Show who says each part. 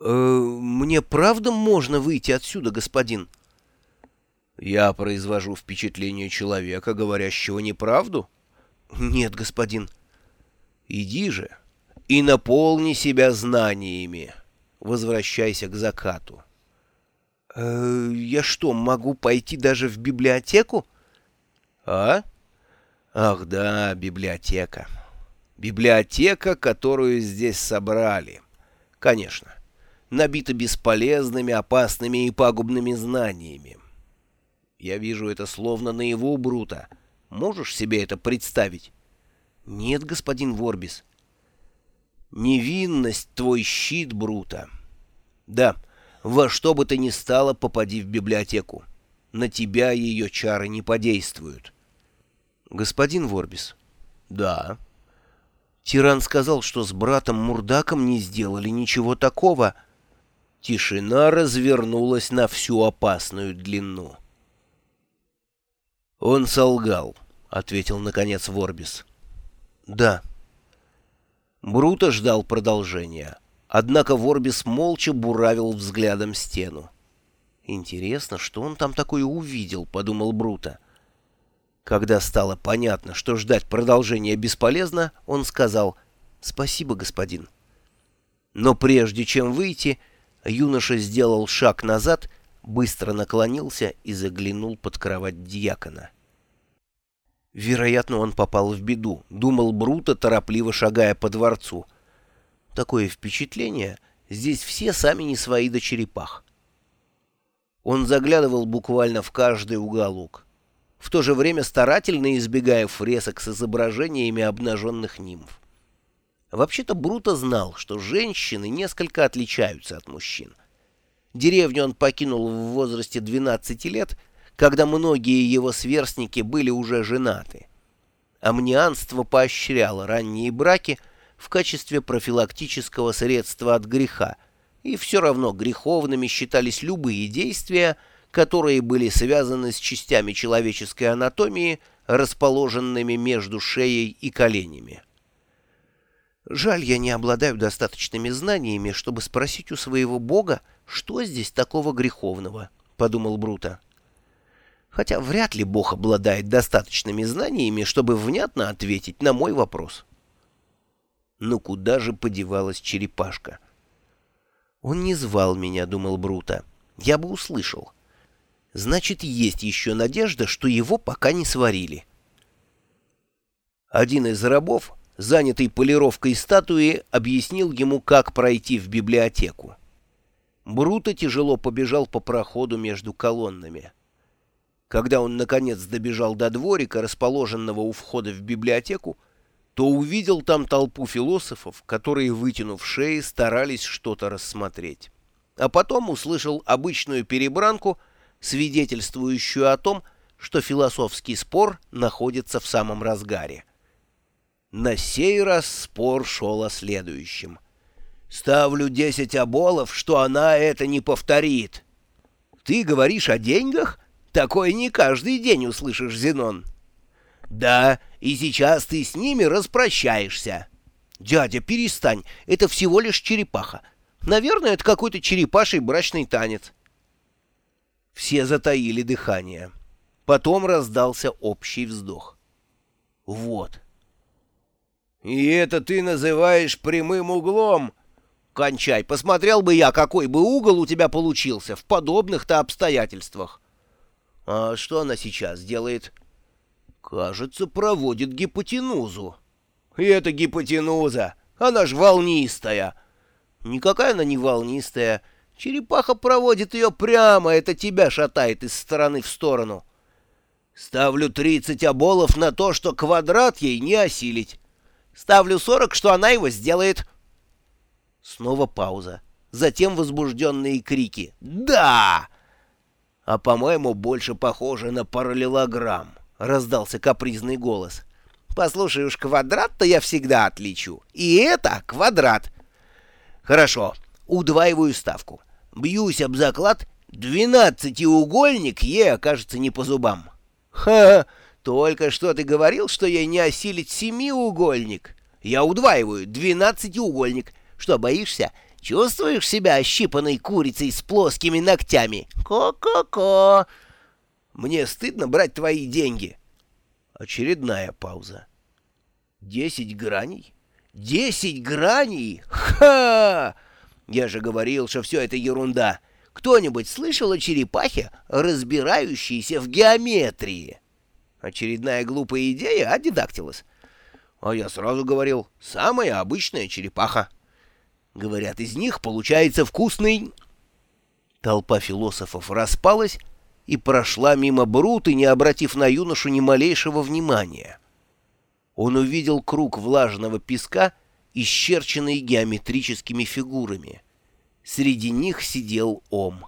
Speaker 1: Э, «Мне правда можно выйти отсюда, господин?»
Speaker 2: «Я произвожу впечатление человека, говорящего неправду?»
Speaker 1: «Нет, господин».
Speaker 2: «Иди же и наполни себя знаниями. Возвращайся к закату».
Speaker 1: Э, «Я что, могу пойти даже в библиотеку?»
Speaker 2: «А? Ах да, библиотека. Библиотека, которую здесь собрали. Конечно, набита бесполезными, опасными и пагубными знаниями. Я вижу это словно наяву, Брута. Можешь себе это представить?»
Speaker 1: «Нет, господин Ворбис».
Speaker 2: «Невинность — твой щит, Брута. Да, во что бы то ни стало, попади в библиотеку. На тебя ее чары не подействуют».
Speaker 1: «Господин Ворбис».
Speaker 2: «Да».
Speaker 1: Тиран сказал, что с братом Мурдаком не сделали ничего такого.
Speaker 2: Тишина развернулась на всю опасную длину. «Он солгал», — ответил, наконец, Ворбис.
Speaker 1: «Да».
Speaker 2: Бруто ждал продолжения, однако Ворбис молча буравил взглядом стену.
Speaker 1: «Интересно, что он там такое увидел?» — подумал Бруто.
Speaker 2: Когда стало понятно, что ждать продолжения бесполезно, он сказал «Спасибо, господин». Но прежде чем выйти, юноша сделал шаг назад, быстро наклонился и заглянул под кровать дьякона. Вероятно, он попал в беду, думал Бруто, торопливо шагая по дворцу. Такое впечатление, здесь все сами не свои до черепах. Он заглядывал буквально в каждый уголок в то же время старательно избегая фресок с изображениями обнаженных нимф. Вообще-то Бруто знал, что женщины несколько отличаются от мужчин. Деревню он покинул в возрасте 12 лет, когда многие его сверстники были уже женаты. Амнианство поощряло ранние браки в качестве профилактического средства от греха, и все равно греховными считались любые действия, которые были связаны с частями человеческой анатомии, расположенными между шеей и коленями.
Speaker 1: Жаль, я не обладаю достаточными знаниями, чтобы спросить у своего бога, что здесь такого греховного, — подумал Бруто. Хотя вряд ли бог обладает достаточными знаниями, чтобы внятно ответить на мой вопрос. Но куда же подевалась черепашка? Он не звал меня, — думал Бруто. Я бы услышал. — Значит, есть еще надежда, что его пока не сварили.
Speaker 2: Один из рабов, занятый полировкой статуи, объяснил ему, как пройти в библиотеку. Бруто тяжело побежал по проходу между колоннами. Когда он, наконец, добежал до дворика, расположенного у входа в библиотеку, то увидел там толпу философов, которые, вытянув шеи, старались что-то рассмотреть. А потом услышал обычную перебранку — свидетельствующую о том, что философский спор находится в самом разгаре. На сей раз спор шел о следующем. «Ставлю десять оболов, что она это не повторит». «Ты говоришь о деньгах? Такое не каждый день услышишь, Зенон». «Да, и сейчас ты с ними распрощаешься». «Дядя, перестань, это всего лишь черепаха. Наверное, это какой-то черепаший брачный танец». Все затаили дыхание. Потом раздался общий вздох. Вот. «И это ты называешь прямым углом?» «Кончай, посмотрел бы я, какой бы угол у тебя получился в подобных-то обстоятельствах». «А что она сейчас делает?» «Кажется, проводит гипотенузу». «И это гипотенуза! Она ж волнистая!» «Никакая она не волнистая!» Черепаха проводит ее прямо, это тебя шатает из стороны в сторону. Ставлю тридцать оболов на то, что квадрат ей не осилить. Ставлю сорок, что она его сделает. Снова пауза. Затем возбужденные крики. «Да!» «А, по-моему, больше похоже на параллелограмм», — раздался капризный голос. «Послушай уж, квадрат-то я всегда отличу. И это квадрат». «Хорошо, удваиваю ставку. Бьюсь об заклад, двенадцатиугольник ей окажется не по зубам. Ха, только что ты говорил, что ей не осилить семиугольник. Я удваиваю, двенадцатиугольник. Что, боишься?
Speaker 1: Чувствуешь себя ощипанной курицей с плоскими ногтями? Ко-ко-ко!»
Speaker 2: «Мне стыдно брать твои деньги». Очередная пауза. «Десять граней? Десять граней? Ха! Я же говорил, что все это ерунда. Кто-нибудь слышал о черепахе, разбирающейся в геометрии?» Очередная глупая идея, а дидактилос? А я сразу говорил, самая обычная черепаха. Говорят, из них получается вкусный... Толпа философов распалась и прошла мимо Бруты, не обратив на юношу ни малейшего внимания. Он увидел круг влажного песка, исчерченный геометрическими фигурами. Среди них сидел Ом.